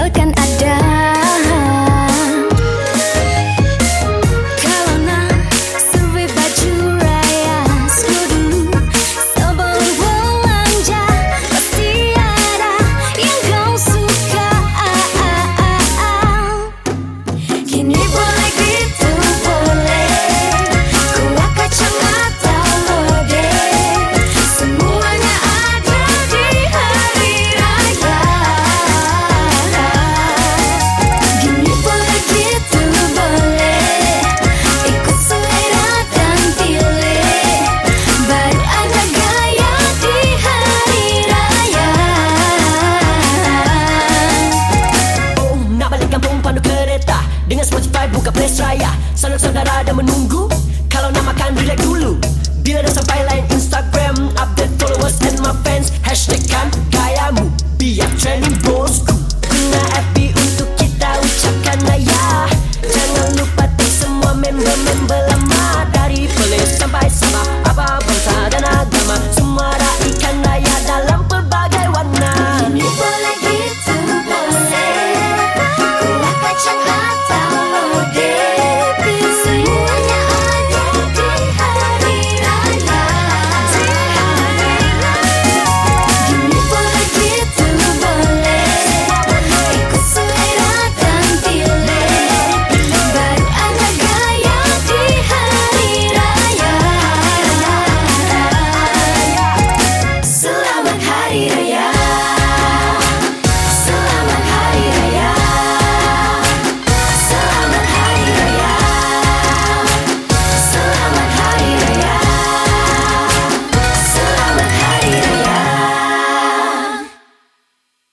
nhớ tranh anh. buka place raya. Sanak saudara dah menunggu? Kalau nak makan relax dulu. Bila dah sampai lain Instagram Update followers and my fans. Hashtag kan gayamu. Biar trending bosku. Kena FB untuk kita ucapkan ayah. Jangan lupa di semua member-member lama. Dari Perlis sampai sama Apa bangsa dan agama.